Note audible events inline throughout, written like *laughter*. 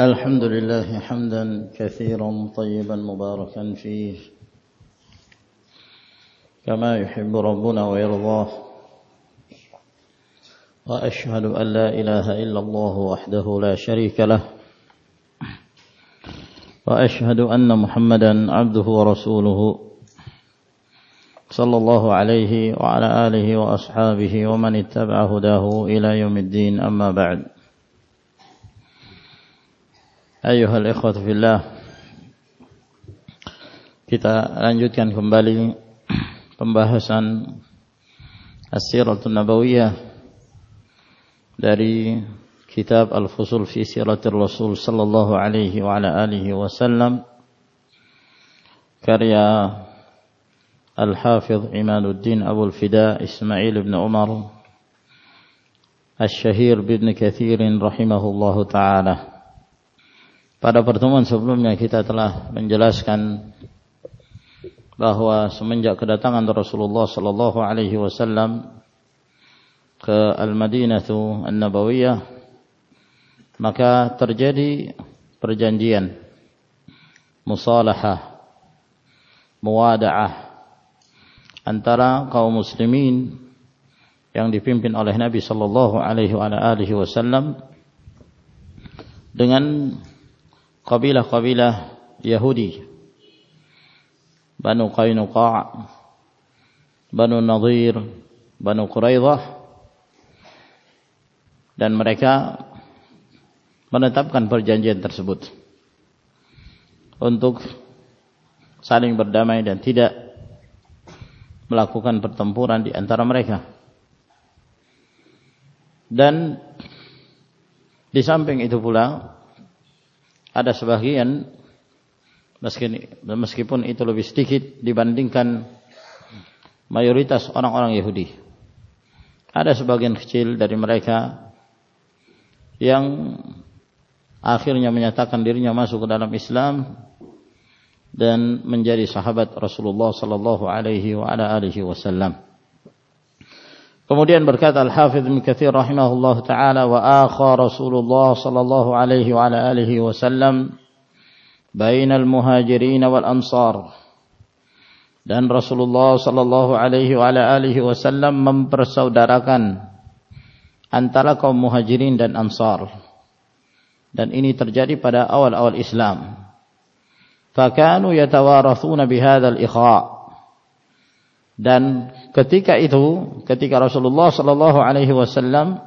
الحمد لله حمدا كثيرا طيبا مباركا فيه. كما يحب ربنا ويرضاه. وأشهد أن لا إله إلا الله وحده لا شريك له. وأشهد أن محمدا عبده ورسوله. صلى الله عليه وعلى آله وأصحابه ومن اتبع هداه إلى يوم الدين. أما بعد. Ayuhal ikhwatu fillah Kita lanjutkan kembali Pembahasan As-Siratun Nabawiyah Dari Kitab Al-Fusul fi Siratul Rasul Sallallahu alaihi wa ala alihi wasallam Karya Al-Hafidh Imanuddin Abu Al-Fida Ismail ibn Umar Al-Shahir bin Kathirin Rahimahullahu Ta'ala Pada pertemuan sebelumnya kita telah menjelaskan bahwa semenjak kedatangan Rasulullah sallallahu alaihi wasallam ke Al-Madinah An-Nabawiyah maka terjadi perjanjian musalahah muwada'ah antara kaum muslimin yang dipimpin oleh Nabi sallallahu alaihi wasallam dengan kabilah-kabilah Yahudi. Banu Qainuqa' Banu Nadir Banu Quraidah. Dan mereka menetapkan perjanjian tersebut untuk saling berdamai dan tidak melakukan pertempuran di antara mereka. Dan di samping itu pula ada sebagian meskipun itu lebih sedikit dibandingkan mayoritas orang-orang Yahudi. Ada sebagian kecil dari mereka yang akhirnya menyatakan dirinya masuk ke dalam Islam dan menjadi sahabat Rasulullah sallallahu alaihi wa ala alihi wasallam. Kemudian berkata Al-Hafidh Ibn Kathir rahimahullah ta'ala wa akha Rasulullah sallallahu alaihi wa ala alihi wasallam bainal muhajirin wal ansar dan Rasulullah sallallahu alaihi wa ala alihi wasallam mempersaudarakan antara kaum muhajirin dan ansar dan ini terjadi pada awal-awal Islam fakanu yatawarathuna bihadzal ikha' dan ketika itu ketika Rasulullah sallallahu alaihi wasallam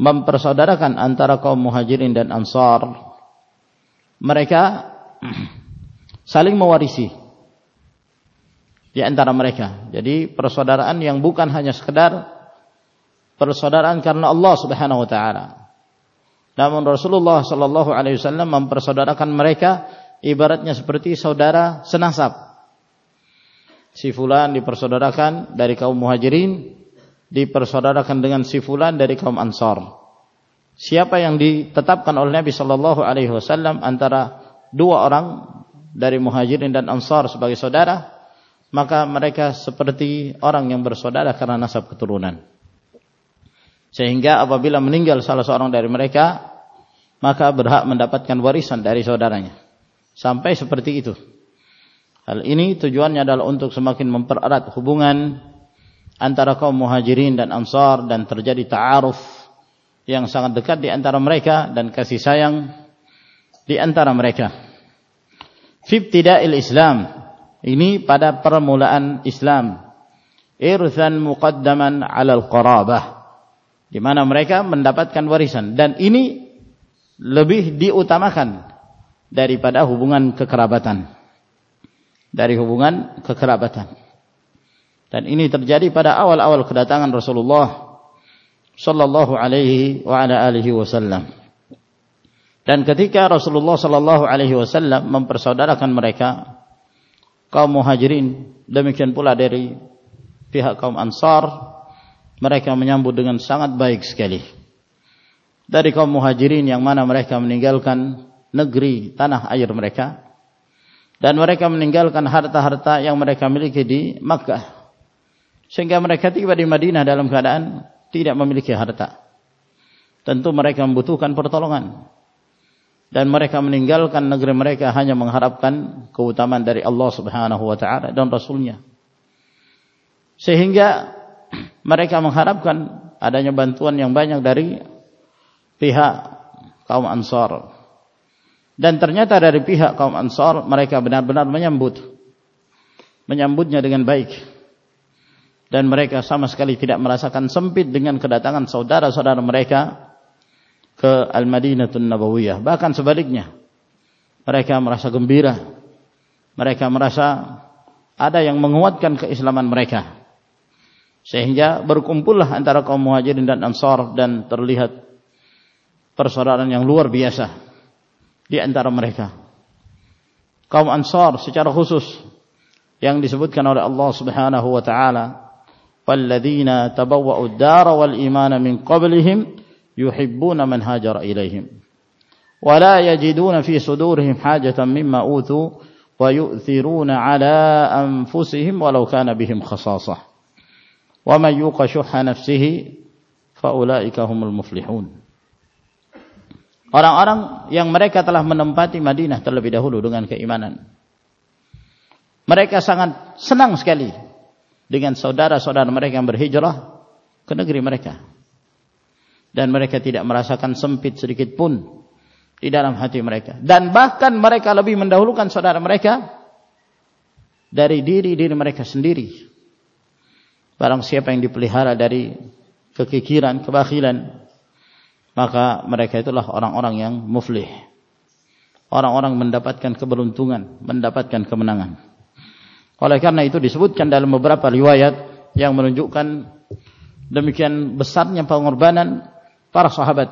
mempersaudarakan antara kaum muhajirin dan ansar mereka *clears throat* saling mewarisi di antara mereka. Jadi persaudaraan yang bukan hanya sekedar persaudaraan karena Allah Subhanahu wa taala. Namun Rasulullah sallallahu alaihi wasallam mempersaudarakan mereka ibaratnya seperti saudara senasab si fulan dipersaudarakan dari kaum muhajirin dipersaudarakan dengan si fulan dari kaum ansar. Siapa yang ditetapkan oleh Nabi sallallahu alaihi wasallam antara dua orang dari muhajirin dan ansar sebagai saudara maka mereka seperti orang yang bersaudara karena nasab keturunan. Sehingga apabila meninggal salah seorang dari mereka maka berhak mendapatkan warisan dari saudaranya. Sampai seperti itu Hal ini tujuannya adalah untuk semakin mempererat hubungan antara kaum muhajirin dan ansar dan terjadi ta'aruf yang sangat dekat di antara mereka dan kasih sayang di antara mereka. Fibtida'il Islam ini pada permulaan Islam irthan muqaddaman 'alal qarabah di mana mereka mendapatkan warisan dan ini lebih diutamakan daripada hubungan kekerabatan dari hubungan kekerabatan. Dan ini terjadi pada awal-awal kedatangan Rasulullah sallallahu alaihi wa ala alihi wasallam. Dan ketika Rasulullah sallallahu alaihi wasallam mempersaudarakan mereka kaum Muhajirin, demikian pula dari pihak kaum Ansar, mereka menyambut dengan sangat baik sekali. Dari kaum Muhajirin yang mana mereka meninggalkan negeri tanah air mereka dan mereka meninggalkan harta-harta yang mereka miliki di Makkah. Sehingga mereka tiba di Madinah dalam keadaan tidak memiliki harta. Tentu mereka membutuhkan pertolongan. Dan mereka meninggalkan negeri mereka hanya mengharapkan keutamaan dari Allah Subhanahu wa taala dan rasulnya. Sehingga *clears throat* mereka mengharapkan adanya bantuan yang banyak dari pihak kaum Ansar dan ternyata dari pihak kaum Ansar mereka benar-benar menyambut menyambutnya dengan baik dan mereka sama sekali tidak merasakan sempit dengan kedatangan saudara-saudara mereka ke Al-Madinatun Nabawiyah. Bahkan sebaliknya, mereka merasa gembira. Mereka merasa ada yang menguatkan keislaman mereka. Sehingga berkumpullah antara kaum muhajirin dan ansar dan terlihat persaudaraan yang luar biasa di antara mereka. Kaum Ansar secara khusus yang disebutkan oleh Allah Subhanahu wa taala, "Walladzina tabawwa'u ad-dara wal imana min qablihim yuhibbuna man hajara ilaihim wa la yajiduna fi sudurihim hajatan mimma utu wa yu'thiruna ala anfusihim walau kana bihim khasaasah." Wa man yuqashu nafsihi fa ulaika humul muflihun. Orang-orang yang mereka telah menempati Madinah terlebih dahulu dengan keimanan. Mereka sangat senang sekali dengan saudara-saudara mereka yang berhijrah ke negeri mereka. dan mereka tidak merasakan sempit sedikit pun di dalam hati mereka dan bahkan mereka lebih mendahulukan saudara mereka dari diri-diri mereka sendiri barang siapa yang dipelihara dari kekikiran, kebakhilan maka mereka itulah orang-orang yang muflih. Orang-orang mendapatkan keberuntungan mendapatkan kemenangan. Oleh karena itu disebutkan dalam beberapa riwayat yang menunjukkan demikian besarnya pengorbanan para sahabat.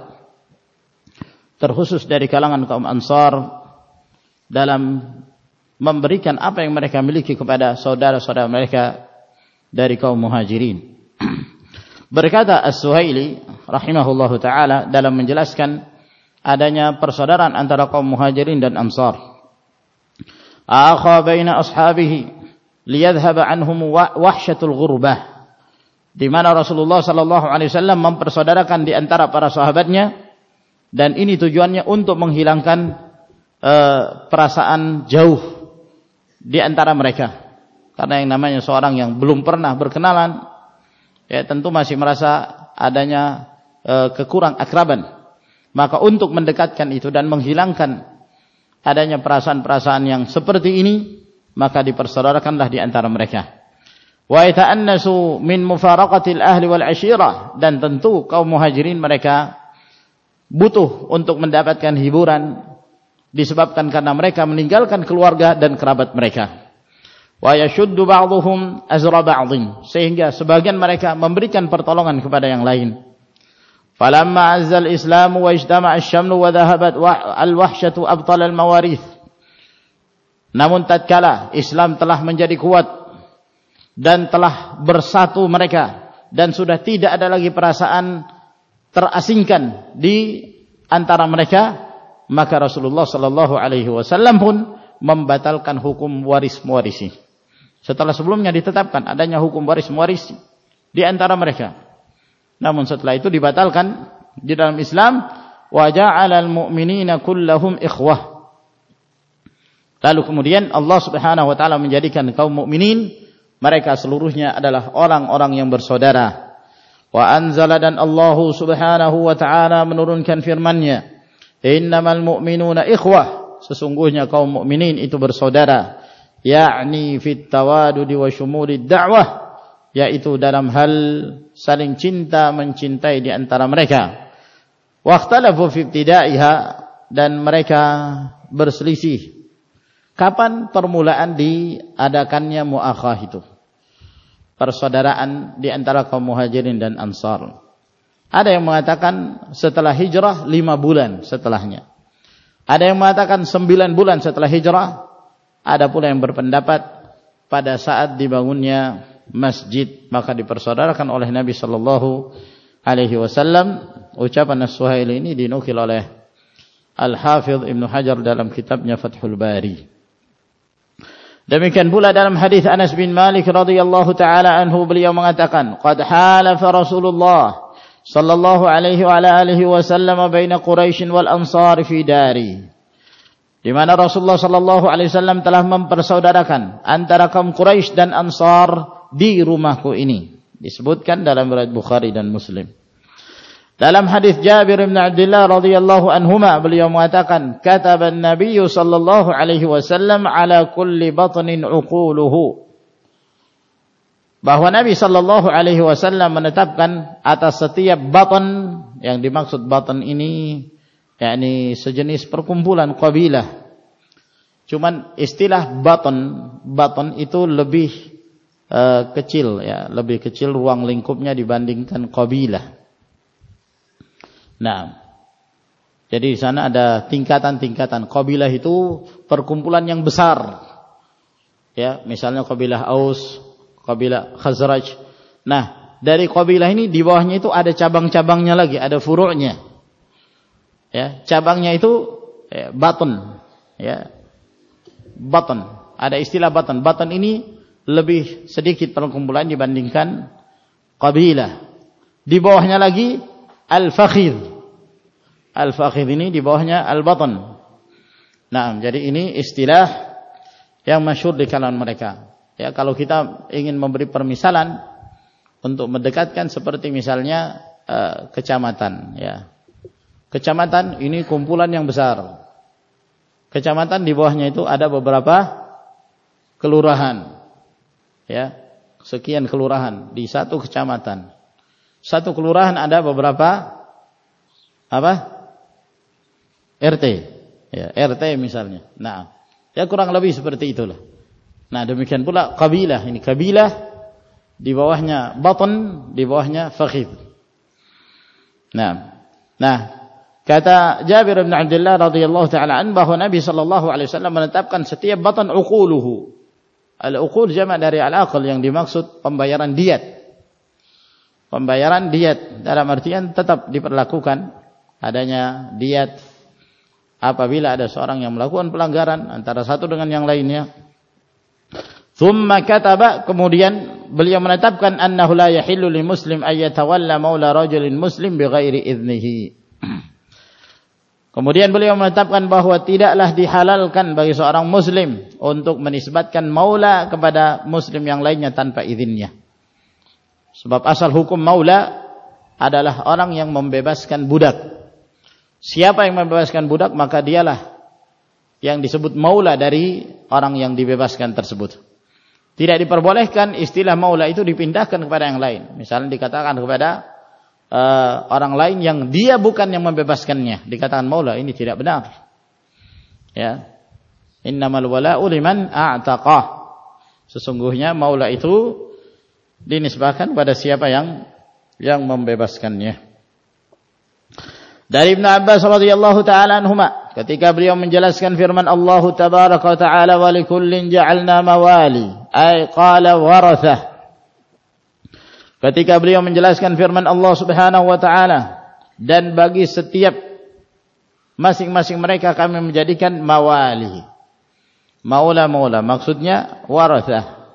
Terkhusus dari kalangan kaum Ansar dalam memberikan apa yang mereka miliki kepada saudara-saudara mereka dari kaum Muhajirin. Berkata As-Suhaili rahimahullahu taala dalam menjelaskan adanya persaudaraan antara kaum Muhajirin dan Ansar. Akha baina ashabihi liyadhhab anhum wahsyatul ghurbah di mana Rasulullah sallallahu alaihi wasallam mempersaudarakan di antara para sahabatnya dan ini tujuannya untuk menghilangkan uh, perasaan jauh di antara mereka. Karena yang namanya seorang yang belum pernah berkenalan ya tentu masih merasa adanya uh, kekurang akraban. Maka untuk mendekatkan itu dan menghilangkan adanya perasaan-perasaan yang seperti ini maka dipersaudarakanlah di antara mereka. Wa yata'annasu min mufaraqatil ahli wal ashirah dan tentu kaum muhajirin mereka butuh untuk mendapatkan hiburan disebabkan karena mereka meninggalkan keluarga dan kerabat mereka wa yashuddu azra ba'dhin sehingga sebagian mereka memberikan pertolongan kepada yang lain. Falamma azza al-islam wa ijtama'a asy-syamlu wa dhahabat al-wahsyatu abtal al-mawarith. Namun tatkala Islam telah menjadi kuat dan telah bersatu mereka dan sudah tidak ada lagi perasaan terasingkan di antara mereka maka Rasulullah sallallahu alaihi wasallam pun membatalkan hukum waris mewarisi setelah sebelumnya ditetapkan adanya hukum waris mewarisi di antara mereka namun setelah itu dibatalkan di dalam Islam wa ja'alal mu'minina kullahum ikhwah lalu kemudian Allah Subhanahu wa taala menjadikan kaum mukminin mereka seluruhnya adalah orang-orang yang bersaudara. Wa anzala dan Allah Subhanahu wa taala menurunkan firman-Nya, "Innamal mu'minuna ikhwah." Sesungguhnya kaum mukminin itu bersaudara, yakni fit tawadudi wa syumulid da'wah, yaitu dalam hal saling cinta mencintai di antara mereka. Wa ikhtalafu fi ibtida'iha dan mereka berselisih kapan permulaan diadakannya muakhah itu persaudaraan di antara kaum muhajirin dan ansar. Ada yang mengatakan setelah hijrah lima bulan setelahnya. Ada yang mengatakan sembilan bulan setelah hijrah. Ada pula yang berpendapat pada saat dibangunnya masjid maka dipersaudarakan oleh Nabi sallallahu alaihi wasallam. Ucapan As-Suhaili ini dinukil oleh Al-Hafidh Ibnu Hajar dalam kitabnya Fathul Bari. Demikian pula dalam hadis Anas bin Malik radhiyallahu taala anhu beliau mengatakan, "Qad halafa Rasulullah sallallahu alaihi wa alihi wasallam baina Quraisy wal Ansar fi dari." Di mana Rasulullah sallallahu alaihi wasallam telah mempersaudarakan antara kaum Quraisy dan Ansar di rumahku ini. Disebutkan dalam riwayat Bukhari dan Muslim. Dalam hadis Jabir bin Abdullah radhiyallahu anhuma beliau mengatakan, "Kataba an-nabiy sallallahu alaihi wasallam ala kulli batnin uquluhu." Bahwa Nabi sallallahu alaihi wasallam menetapkan atas setiap batan yang dimaksud batan ini yakni sejenis perkumpulan kabilah. Cuman istilah baton, baton itu lebih uh, kecil ya, lebih kecil ruang lingkupnya dibandingkan kabilah. Nah, jadi di sana ada tingkatan-tingkatan. Kabilah itu perkumpulan yang besar. Ya, misalnya kabilah Aus, kabilah Khazraj. Nah, dari kabilah ini di bawahnya itu ada cabang-cabangnya lagi, ada furu'nya ya cabangnya itu ya, baton. Ya baton. Ada istilah baton. Baton ini lebih sedikit perkumpulan dibandingkan kabilah. Di bawahnya lagi al-fakhid al-fakhid ini di bawahnya al-baton. Nah jadi ini istilah yang masyhur di kalangan mereka. Ya kalau kita ingin memberi permisalan untuk mendekatkan seperti misalnya uh, kecamatan ya Kecamatan ini kumpulan yang besar. Kecamatan di bawahnya itu ada beberapa kelurahan. Ya, sekian kelurahan di satu kecamatan. Satu kelurahan ada beberapa apa? RT. Ya, RT misalnya. Nah, ya kurang lebih seperti itulah. Nah, demikian pula kabilah. Ini kabilah di bawahnya baton, di bawahnya fakhid. Nah, nah Kata Jabir bin Abdullah radhiyallahu taala an bahwa Nabi sallallahu alaihi wasallam menetapkan setiap batan uquluhu. Al-uqul jamak dari al-aql yang dimaksud pembayaran diat. Pembayaran diat dalam artian tetap diperlakukan adanya diat apabila ada seorang yang melakukan pelanggaran antara satu dengan yang lainnya. Thumma kataba kemudian beliau menetapkan annahu la yahillu lil muslim ay yatawalla maula rajulin muslim bighairi idnihi. *clears throat* Kemudian beliau menetapkan bahwa tidaklah dihalalkan bagi seorang muslim untuk menisbatkan maula kepada muslim yang lainnya tanpa izinnya. Sebab asal hukum maula adalah orang yang membebaskan budak. Siapa yang membebaskan budak maka dialah yang disebut maula dari orang yang dibebaskan tersebut. Tidak diperbolehkan istilah maula itu dipindahkan kepada yang lain. Misalnya dikatakan kepada uh, orang lain yang dia bukan yang membebaskannya. Dikatakan maula ini tidak benar. Ya. Innamal wala'u liman a'taqah sesungguhnya maula itu dinisbahkan pada siapa yang yang membebaskannya. Dari Ibnu Abbas radhiyallahu taala anhuma ketika beliau menjelaskan firman Allah tabaraka wa taala wa likullin ja'alna mawali ay qala warathah Ketika beliau menjelaskan firman Allah Subhanahu wa taala dan bagi setiap masing-masing mereka kami menjadikan mawali. Maula-maula maksudnya warathah.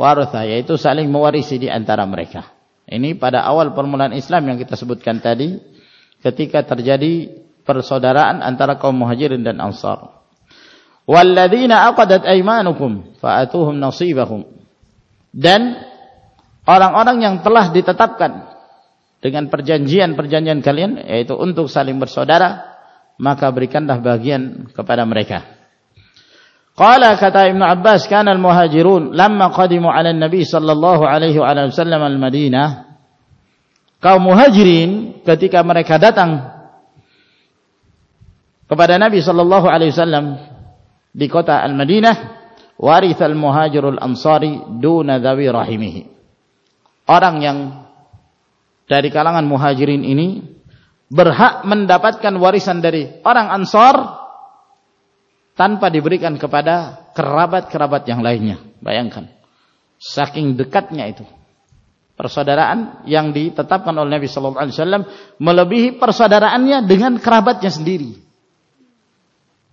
Warathah yaitu saling mewarisi di antara mereka. Ini pada awal permulaan Islam yang kita sebutkan tadi ketika terjadi persaudaraan antara kaum Muhajirin dan Ansar. Walladzina aqadat aymanukum fa'atuhum nasibahum. Dan orang-orang yang telah ditetapkan dengan perjanjian-perjanjian kalian yaitu untuk saling bersaudara maka berikanlah bagian kepada mereka. Qala kata Ibnu Abbas kana al-muhajirun lamma qadimu 'ala an-nabi sallallahu alaihi wa sallam al-Madinah kaum muhajirin ketika mereka datang kepada Nabi sallallahu alaihi wasallam di kota Al-Madinah warithal muhajirul ansari duna dhawi rahimihi orang yang dari kalangan muhajirin ini berhak mendapatkan warisan dari orang ansor tanpa diberikan kepada kerabat-kerabat yang lainnya. Bayangkan. Saking dekatnya itu. Persaudaraan yang ditetapkan oleh Nabi sallallahu alaihi wasallam melebihi persaudaraannya dengan kerabatnya sendiri.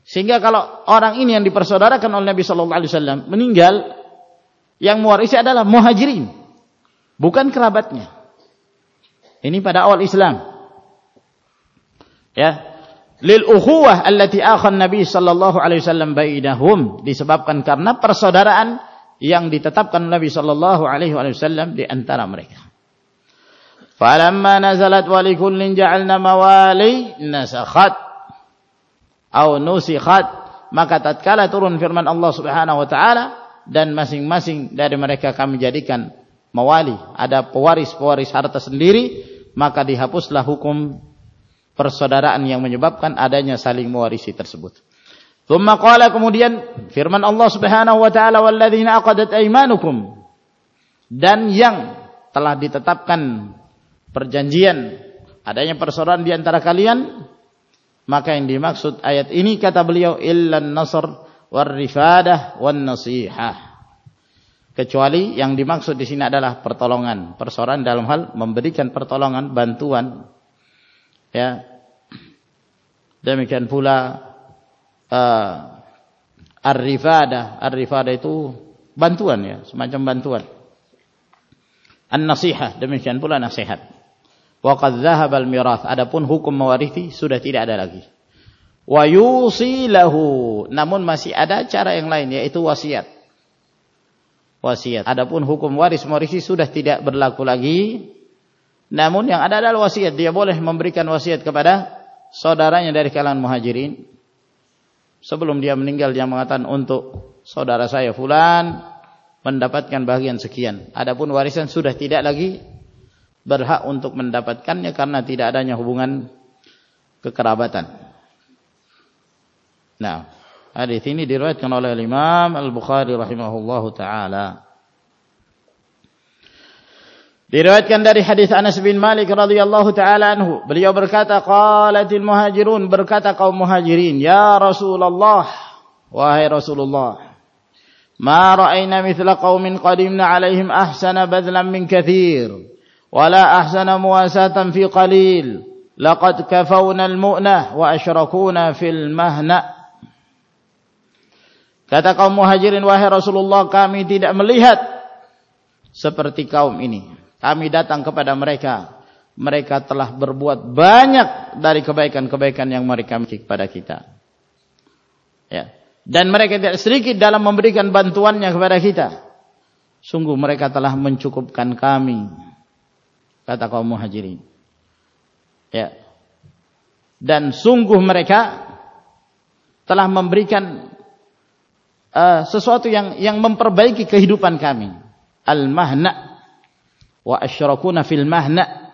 Sehingga kalau orang ini yang dipersaudarakan oleh Nabi sallallahu alaihi wasallam meninggal, yang mewarisi adalah muhajirin bukan kerabatnya. Ini pada awal Islam. Ya. lil ukhuwah allati akhan Nabi sallallahu alaihi wasallam bainahum disebabkan karena persaudaraan yang ditetapkan Nabi sallallahu alaihi wasallam di antara mereka. Falamma nazalat wa likullin ja'alna mawali nasakhat au nusikhat maka tatkala turun firman Allah Subhanahu wa taala dan masing-masing dari mereka kami jadikan mawali. Ada pewaris-pewaris harta sendiri maka dihapuslah hukum persaudaraan yang menyebabkan adanya saling mewarisi tersebut. Thumma qala kemudian firman Allah Subhanahu wa taala walladzina aqadat aymanukum. Dan yang telah ditetapkan perjanjian adanya persaudaraan di antara kalian maka yang dimaksud ayat ini kata beliau illan nasr war rifadah wan nasihah kecuali yang dimaksud di sini adalah pertolongan. Persaudaraan dalam hal memberikan pertolongan bantuan. Ya. Demikian pula uh, ar-rifadah. Ar-rifadah itu bantuan ya semacam bantuan. An-nasihah demikian pula nasihat. Wa qad dhahaba al-mirath adapun hukum mewarisi sudah tidak ada lagi. Wa yusilahu namun masih ada cara yang lain yaitu wasiat wasiat adapun hukum waris mewarisi sudah tidak berlaku lagi namun yang ada adalah wasiat. Dia boleh memberikan wasiat kepada saudaranya dari kalangan muhajirin. Sebelum dia meninggal dia mengatakan untuk saudara saya fulan mendapatkan bagian sekian. Adapun warisan sudah tidak lagi berhak untuk mendapatkannya karena tidak adanya hubungan kekerabatan. Nah, hadis ini diriwayatkan oleh Imam Al-Bukhari rahimahullahu taala. Diriwayatkan dari hadis Anas bin Malik radhiyallahu taala anhu, beliau berkata, qalatil muhajirun berkata kaum muhajirin, ya Rasulullah, wahai Rasulullah, ma ra'ayna mithla qaumin qadimna alaihim ahsana badlan min kathir, wala ahsana muwasatan fi qalil, laqad kafawna al-mu'nah wa asyrakuna fil mahna. Kata kaum muhajirin, wahai Rasulullah, kami tidak melihat seperti kaum ini kami datang kepada mereka. Mereka telah berbuat banyak dari kebaikan-kebaikan yang mereka miliki kepada kita. Ya. Dan mereka tidak sedikit dalam memberikan bantuannya kepada kita. Sungguh mereka telah mencukupkan kami. Kata kaum muhajirin. Ya. Dan sungguh mereka telah memberikan uh, sesuatu yang yang memperbaiki kehidupan kami. Al-mahna' wa asyrakuna fil mahna.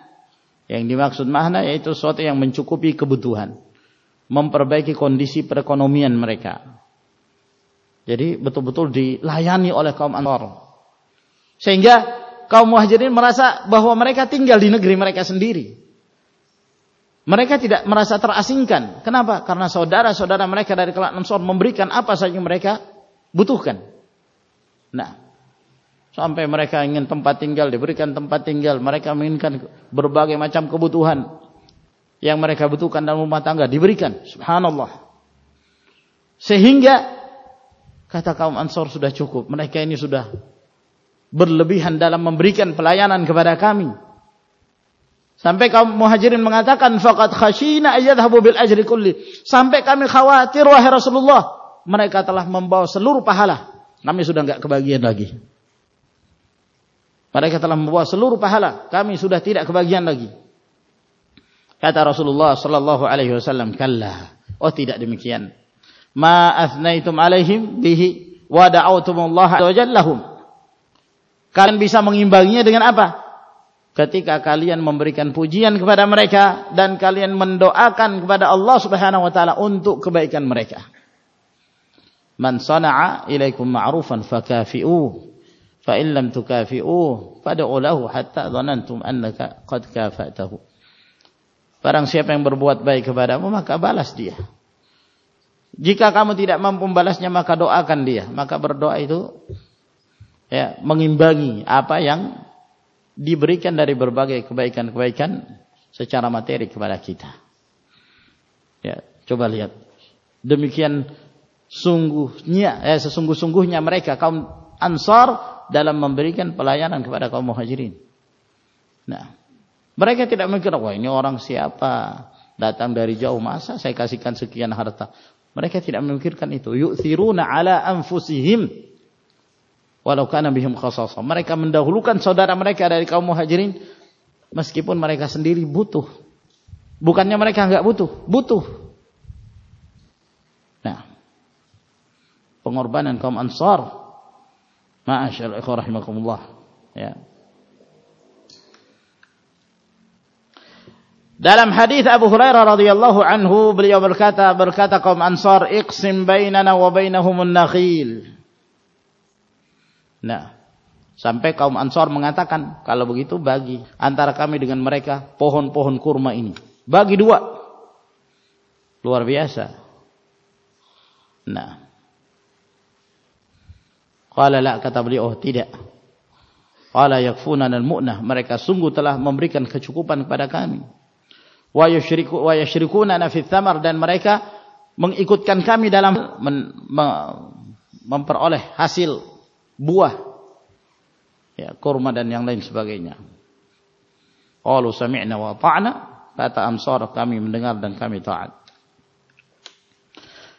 Yang dimaksud mahna yaitu sesuatu yang mencukupi kebutuhan. Memperbaiki kondisi perekonomian mereka. Jadi betul-betul dilayani oleh kaum Ansar. Sehingga kaum muhajirin merasa bahwa mereka tinggal di negeri mereka sendiri. Mereka tidak merasa terasingkan. Kenapa? Karena saudara-saudara mereka dari kalangan Ansar memberikan apa saja mereka butuhkan nah Sampai mereka ingin tempat tinggal, diberikan tempat tinggal. Mereka menginginkan berbagai macam kebutuhan yang mereka butuhkan dalam rumah tangga diberikan. Subhanallah. Sehingga kata kaum Ansor sudah cukup. Mereka ini sudah berlebihan dalam memberikan pelayanan kepada kami. Sampai kaum muhajirin mengatakan faqad khashina ayyadhabu bil ajri kulli. Sampai kami khawatir wahai Rasulullah, mereka telah membawa seluruh pahala. Kami sudah enggak kebagian lagi. Mereka telah membawa seluruh pahala. Kami sudah tidak kebagian lagi. Kata Rasulullah sallallahu alaihi wasallam, "Kalla." Oh, tidak demikian. Ma athnaitum alaihim bihi wa da'awtumullah lahum. Kalian bisa mengimbanginya dengan apa? Ketika kalian memberikan pujian kepada mereka dan kalian mendoakan kepada Allah Subhanahu wa taala untuk kebaikan mereka. Man sana'a ilaikum ma'rufan fakafi'uh fa in lam tukafi'uh fad'u lahu hatta dhanantum annaka qad kafa'tahu Barang siapa yang berbuat baik kepadamu maka balas dia. Jika kamu tidak mampu membalasnya maka doakan dia. Maka berdoa itu ya mengimbangi apa yang diberikan dari berbagai kebaikan-kebaikan secara materi kepada kita. Ya, coba lihat. Demikian sungguhnya eh sesungguh-sungguhnya mereka kaum Ansar dalam memberikan pelayanan kepada kaum muhajirin. Nah, mereka tidak mikir, wah ini orang siapa? datang dari jauh masa saya kasihkan sekian harta. Mereka tidak memikirkan itu. Yu'thiruna ala anfusihim walau kana bihim khasasah. Mereka mendahulukan saudara mereka dari kaum muhajirin meskipun mereka sendiri butuh. Bukannya mereka enggak butuh, butuh. Nah, pengorbanan kaum Ansar. Ma'asyar ikhwah rahimakumullah. Ya. Dalam hadis Abu Hurairah radhiyallahu anhu beliau berkata berkata kaum Ansar iqsim bainana wa bainahumun nakhil. Nah, sampai kaum Ansar mengatakan kalau begitu bagi antara kami dengan mereka pohon-pohon kurma ini. Bagi dua. Luar biasa. Nah. Qala la kata beliau oh, tidak. Qala yakfuna al-mu'nah mereka sungguh telah memberikan kecukupan kepada kami wa yusyriku wa yusyrikuna fi thamar dan mereka mengikutkan kami dalam men, me, memperoleh hasil buah ya kurma dan yang lain sebagainya. Qalu sami'na wa ta'na kata Ansar kami mendengar dan kami taat.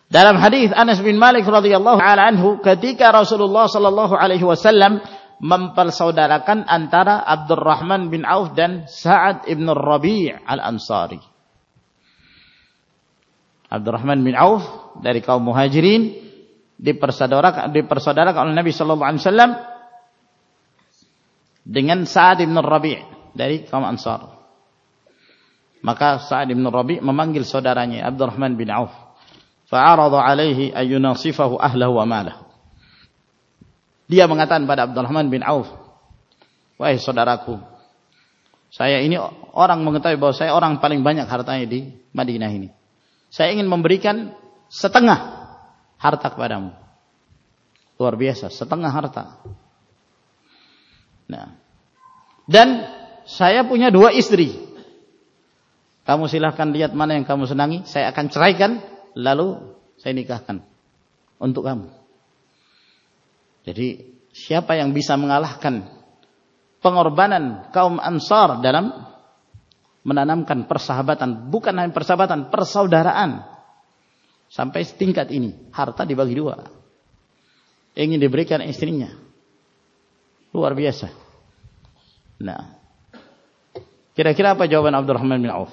Dalam hadis Anas bin Malik radhiyallahu anhu ketika Rasulullah sallallahu alaihi wasallam mempersaudarakan antara Abdurrahman bin Auf dan Sa'ad ibn Rabi' al-Ansari. Abdurrahman bin Auf dari kaum muhajirin dipersaudarakan, dipersaudarakan oleh Nabi sallallahu alaihi wasallam dengan Sa'ad ibn Rabi' dari kaum Ansar. Maka Sa'ad ibn Rabi' memanggil saudaranya Abdurrahman bin Auf. Fa'arada alaihi ayyunasifahu ahlahu wa malahu. Dia mengatakan pada Abdurrahman bin Auf, Wahai saudaraku, saya ini orang mengetahui bahwa saya orang paling banyak hartanya di Madinah ini. Saya ingin memberikan setengah harta kepadamu. Luar biasa, setengah harta. Nah. Dan saya punya dua istri. Kamu silahkan lihat mana yang kamu senangi. Saya akan ceraikan. Lalu saya nikahkan. Untuk kamu. Jadi siapa yang bisa mengalahkan pengorbanan kaum Ansar dalam menanamkan persahabatan, bukan hanya persahabatan, persaudaraan. Sampai setingkat ini, harta dibagi dua. Ingin diberikan istrinya. Luar biasa. Nah. Kira-kira apa jawaban Abdurrahman bin Auf?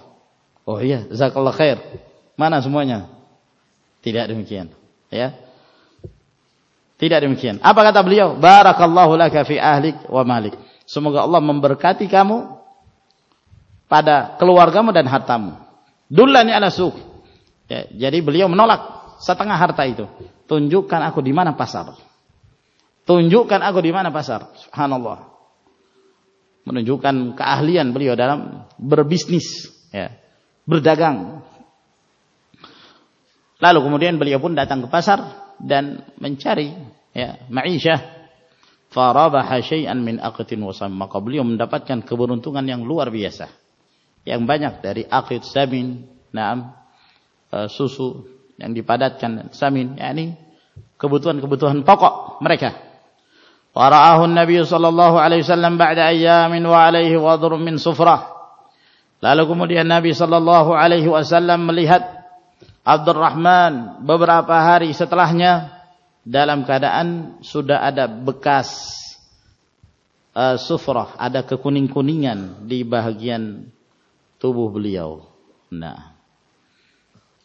Oh iya, zakallah khair. Mana semuanya? Tidak demikian. Ya. Tidak demikian. Apa kata beliau? Barakallahu laka fi ahlik wa malik. Semoga Allah memberkati kamu pada keluargamu dan hartamu. Dullani ala suq. Ya, jadi beliau menolak setengah harta itu. Tunjukkan aku di mana pasar. Tunjukkan aku di mana pasar. Subhanallah. Menunjukkan keahlian beliau dalam berbisnis, ya, berdagang. Lalu kemudian beliau pun datang ke pasar dan mencari ya ma'isyah farabaha syai'an min aqtin wasam maka beliau mendapatkan keberuntungan yang luar biasa. Yang banyak dari aqid samin naam uh, susu yang dipadatkan samin yakni kebutuhan-kebutuhan pokok mereka. Wara'ahu nabi sallallahu alaihi wasallam ba'da ayyamin wa alaihi wadhr min sufrah. Lalu kemudian nabi sallallahu alaihi wasallam melihat Abdurrahman beberapa hari setelahnya dalam keadaan sudah ada bekas uh, sufrah, ada kekuning-kuningan di bahagian tubuh beliau. Nah,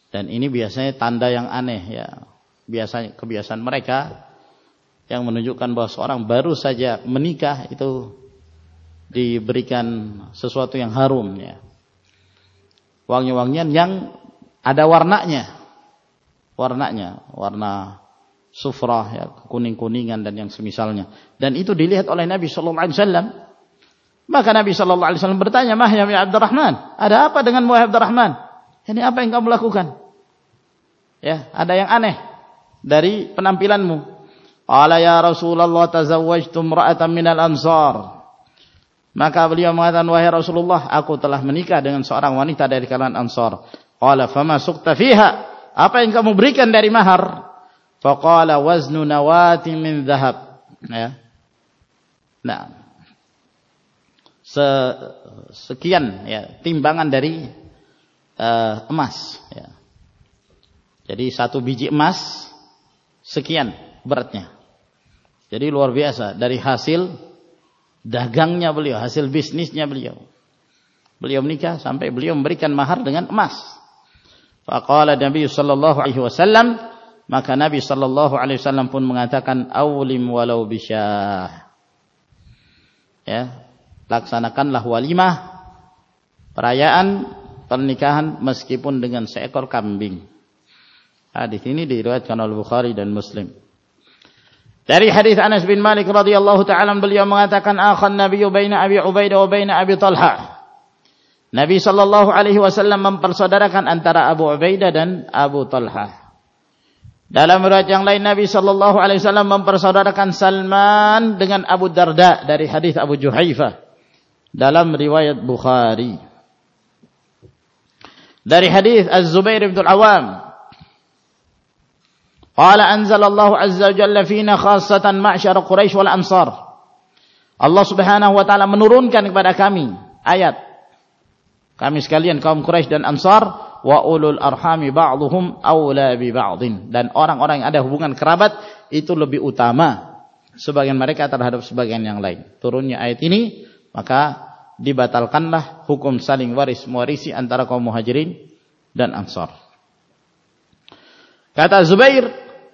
dan ini biasanya tanda yang aneh ya. Biasanya kebiasaan mereka yang menunjukkan bahwa seorang baru saja menikah itu diberikan sesuatu yang harum ya. Wangi-wangian yang ada warnanya. Warnanya, warna sufrah ya, kuning-kuningan dan yang semisalnya. Dan itu dilihat oleh Nabi sallallahu alaihi wasallam. Maka Nabi sallallahu alaihi wasallam bertanya, "Mah ya Abdurrahman? Ada apa dengan Wahai Abdurrahman? Ini apa yang kamu lakukan?" Ya, ada yang aneh dari penampilanmu. Qala ya Rasulullah tazawwajtu imra'atan minal ansar. Maka beliau mengatakan, "Wahai Rasulullah, aku telah menikah dengan seorang wanita dari kalangan Ansar." Qala fama sukta fiha? Apa yang kamu berikan dari mahar? Faqala waznu nawati min dhahab. Ya. Nah. Se sekian ya timbangan dari uh, emas. Ya. Jadi satu biji emas sekian beratnya. Jadi luar biasa dari hasil dagangnya beliau, hasil bisnisnya beliau. Beliau menikah sampai beliau memberikan mahar dengan emas. Faqala Nabi sallallahu alaihi wasallam, maka Nabi sallallahu alaihi wasallam pun mengatakan aulim walau bisyah. Ya, laksanakanlah walimah perayaan pernikahan meskipun dengan seekor kambing. Hadis ini diriwayatkan oleh Bukhari dan Muslim. Dari hadis Anas bin Malik radhiyallahu taala beliau mengatakan akhan Nabi baina Abi Ubaidah wa baina Abi Talha. Nabi sallallahu alaihi wasallam mempersaudarakan antara Abu Ubaidah dan Abu Talha. Dalam riwayat yang lain Nabi sallallahu alaihi wasallam mempersaudarakan Salman dengan Abu Darda dari hadis Abu Juhaifah dalam riwayat Bukhari. Dari hadis Az-Zubair bin Qala anzalallahu azza wa jalla fina khassatan ma'syar Quraisy wal Ansar. Allah Subhanahu wa taala menurunkan kepada kami ayat kami sekalian kaum Quraisy dan Ansar wa ulul arhami ba'dhum aula bi ba'dhin dan orang-orang yang ada hubungan kerabat itu lebih utama sebagian mereka terhadap sebagian yang lain. Turunnya ayat ini maka dibatalkanlah hukum saling waris mewarisi antara kaum Muhajirin dan Ansar. Kata Zubair,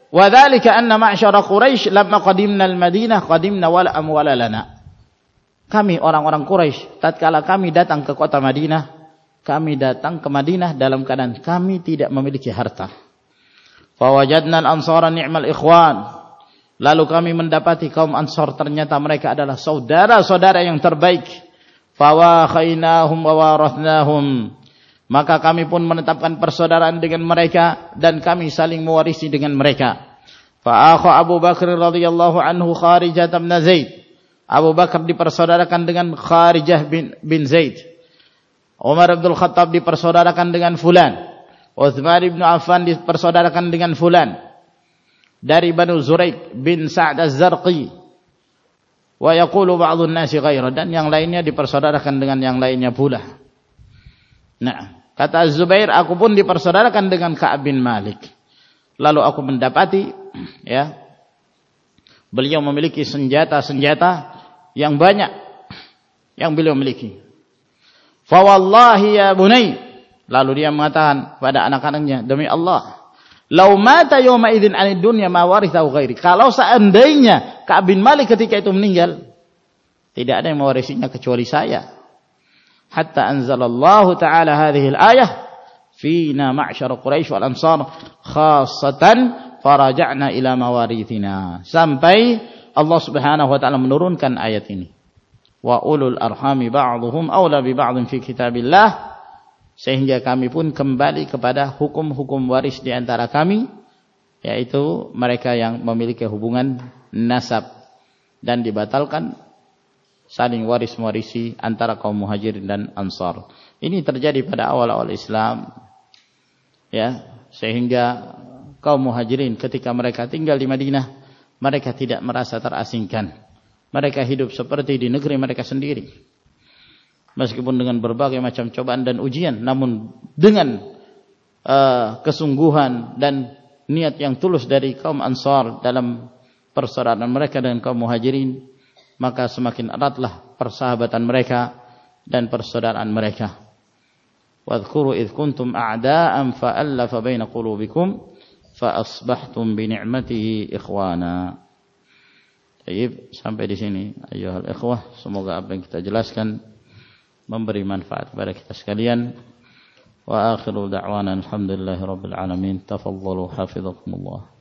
"Wa dzalika anna ma'syara Quraisy lamma qadimna al-Madinah qadimna wal amwala lana." Kami orang-orang Quraisy tatkala kami datang ke kota Madinah kami datang ke Madinah dalam keadaan kami tidak memiliki harta fawajadna al-ansara ni'mal ikhwan lalu kami mendapati kaum ansar ternyata mereka adalah saudara-saudara yang terbaik fawakhainahum wa maka kami pun menetapkan persaudaraan dengan mereka dan kami saling mewarisi dengan mereka. Fa'akha Abu Bakar radhiyallahu anhu Kharijah bin Zaid. Abu Bakar dipersaudarakan dengan Kharijah bin, bin Zaid. Umar bin Khattab dipersaudarakan dengan fulan. Uthman bin Affan dipersaudarakan dengan fulan. Dari Banu Zuraik bin Sa'd Az-Zarqi. Wa yaqulu ba'dun nasi dan yang lainnya dipersaudarakan dengan yang lainnya pula. Nah, kata Zubair, aku pun dipersaudarakan dengan Ka'ab bin Malik. Lalu aku mendapati, ya, beliau memiliki senjata-senjata yang banyak yang beliau miliki. Fawallahi ya bunai. Lalu dia mengatakan pada anak-anaknya, demi Allah, lau mata yawma idzin anid dunya ma warithahu ghairi. Kalau seandainya Ka'ab bin Malik ketika itu meninggal, tidak ada yang mewarisinya kecuali saya hatta anzalallahu ta'ala hadhihi al-ayah fina ma'syar Quraisy wal Ansar khassatan faraja'na ila mawarithina sampai Allah Subhanahu wa taala menurunkan ayat ini wa ulul arhami ba'dhum aula bi ba'dhin fi kitabillah sehingga kami pun kembali kepada hukum-hukum waris di antara kami yaitu mereka yang memiliki hubungan nasab dan dibatalkan saling waris-warisi antara kaum muhajirin dan ansar. Ini terjadi pada awal-awal Islam. Ya, sehingga kaum muhajirin ketika mereka tinggal di Madinah, mereka tidak merasa terasingkan. Mereka hidup seperti di negeri mereka sendiri. Meskipun dengan berbagai macam cobaan dan ujian, namun dengan uh, kesungguhan dan niat yang tulus dari kaum Ansar dalam persaudaraan mereka dengan kaum Muhajirin, maka semakin eratlah persahabatan mereka dan persaudaraan mereka. Wadhkuru idh kuntum a'da'an fa'allafa baina qulubikum bi ni'matihi ikhwana. Baik, sampai di sini ayyuhal ikhwah, semoga apa yang kita jelaskan memberi manfaat kepada kita sekalian. Wa akhiru da'wana alhamdulillahi rabbil alamin. Tafadhalu hafizakumullah.